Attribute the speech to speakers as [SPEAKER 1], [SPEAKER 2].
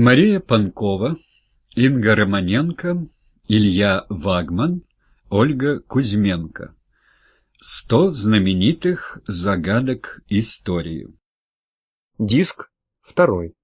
[SPEAKER 1] Мария Панкова, Инга Романенко, Илья Вагман, Ольга Кузьменко. Сто знаменитых загадок истории.
[SPEAKER 2] Диск второй.